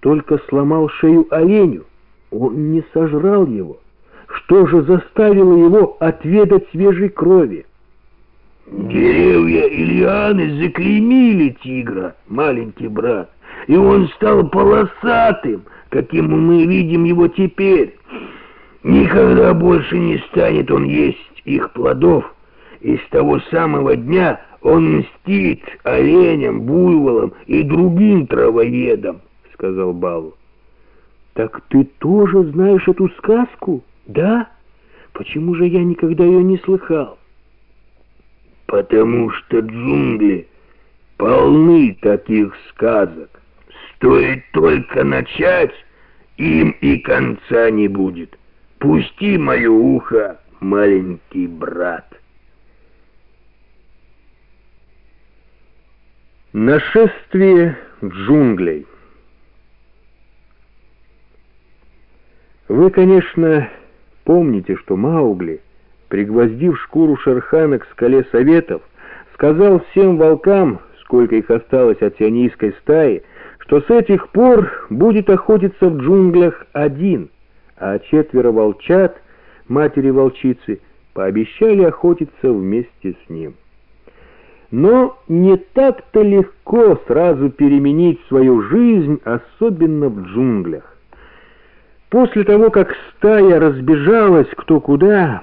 только сломал шею оленю. Он не сожрал его. Что же заставило его отведать свежей крови? Деревья и лианы заклеймили тигра, маленький брат, и он стал полосатым, каким мы видим его теперь. Никогда больше не станет он есть их плодов, и с того самого дня он мстит оленям, буйволам и другим травоедам, — сказал Балу. — Так ты тоже знаешь эту сказку, да? Почему же я никогда ее не слыхал? — Потому что джунгли полны таких сказок. Стоит только начать, им и конца не будет. Пусти мое ухо, маленький брат. Нашествие джунглей Вы, конечно, помните, что Маугли, пригвоздив шкуру Шерхана к скале Советов, сказал всем волкам, сколько их осталось от сионийской стаи, что с этих пор будет охотиться в джунглях один, а четверо волчат, матери-волчицы, пообещали охотиться вместе с ним. Но не так-то легко сразу переменить свою жизнь, особенно в джунглях. После того, как стая разбежалась кто куда,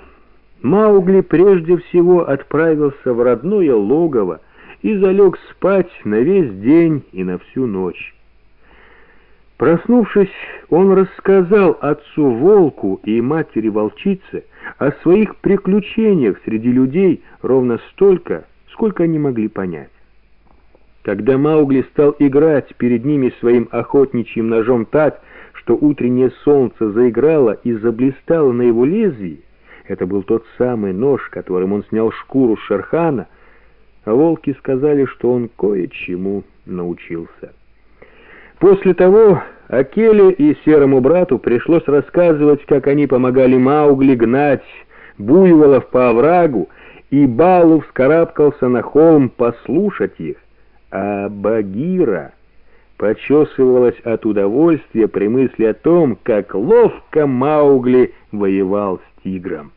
Маугли прежде всего отправился в родное логово и залег спать на весь день и на всю ночь. Проснувшись, он рассказал отцу волку и матери волчице о своих приключениях среди людей ровно столько, сколько они могли понять. Когда Маугли стал играть перед ними своим охотничьим ножом так, что утреннее солнце заиграло и заблистало на его лезвии, это был тот самый нож, которым он снял шкуру Шерхана, а волки сказали, что он кое-чему научился. После того Акеле и Серому брату пришлось рассказывать, как они помогали Маугли гнать буйволов по оврагу, и Балу вскарабкался на холм послушать их, а Багира почесывалась от удовольствия при мысли о том, как ловко Маугли воевал с тигром.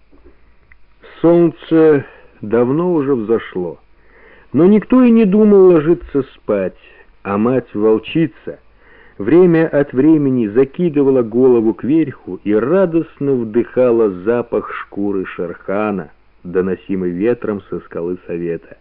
Солнце давно уже взошло, но никто и не думал ложиться спать, а мать-волчица время от времени закидывала голову кверху и радостно вдыхала запах шкуры шерхана — доносимый ветром со скалы совета.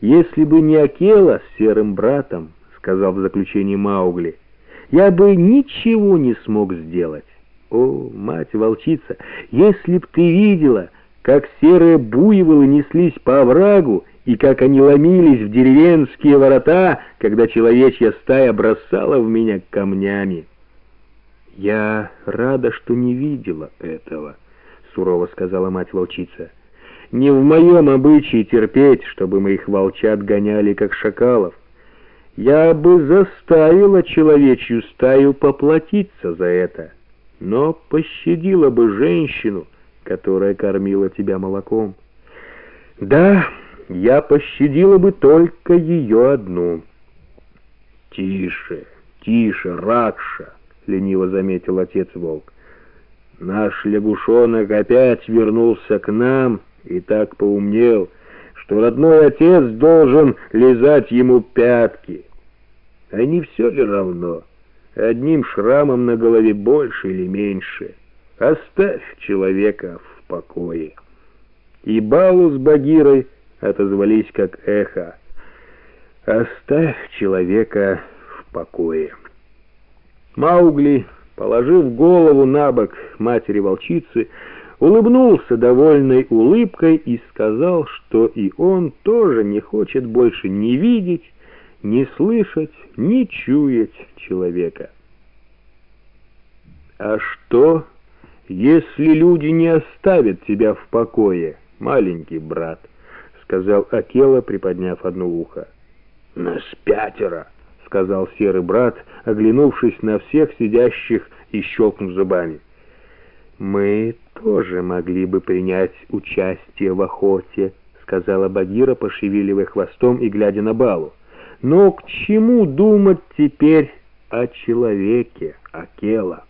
«Если бы не Акела с серым братом, — сказал в заключении Маугли, — я бы ничего не смог сделать. О, мать-волчица, если б ты видела, как серые буйволы неслись по оврагу и как они ломились в деревенские ворота, когда человечья стая бросала в меня камнями. Я рада, что не видела этого». — сурово сказала мать-волчица. «Не в моем обычае терпеть, чтобы моих волчат гоняли, как шакалов. Я бы заставила человечью стаю поплатиться за это, но пощадила бы женщину, которая кормила тебя молоком. Да, я пощадила бы только ее одну». «Тише, тише, Ракша!» — лениво заметил отец-волк. Наш лягушонок опять вернулся к нам и так поумнел, что родной отец должен лизать ему пятки. А не все ли равно? Одним шрамом на голове больше или меньше. Оставь человека в покое. И Балу с Багирой отозвались как эхо. Оставь человека в покое. Маугли положив голову на бок матери-волчицы, улыбнулся довольной улыбкой и сказал, что и он тоже не хочет больше ни видеть, ни слышать, ни чуять человека. «А что, если люди не оставят тебя в покое, маленький брат?» — сказал Акела, приподняв одно ухо. «Нас пятеро!» — сказал серый брат, оглянувшись на всех сидящих и щелкнув зубами. «Мы тоже могли бы принять участие в охоте», — сказала Багира, пошевеливая хвостом и глядя на Балу. «Но к чему думать теперь о человеке, Акела.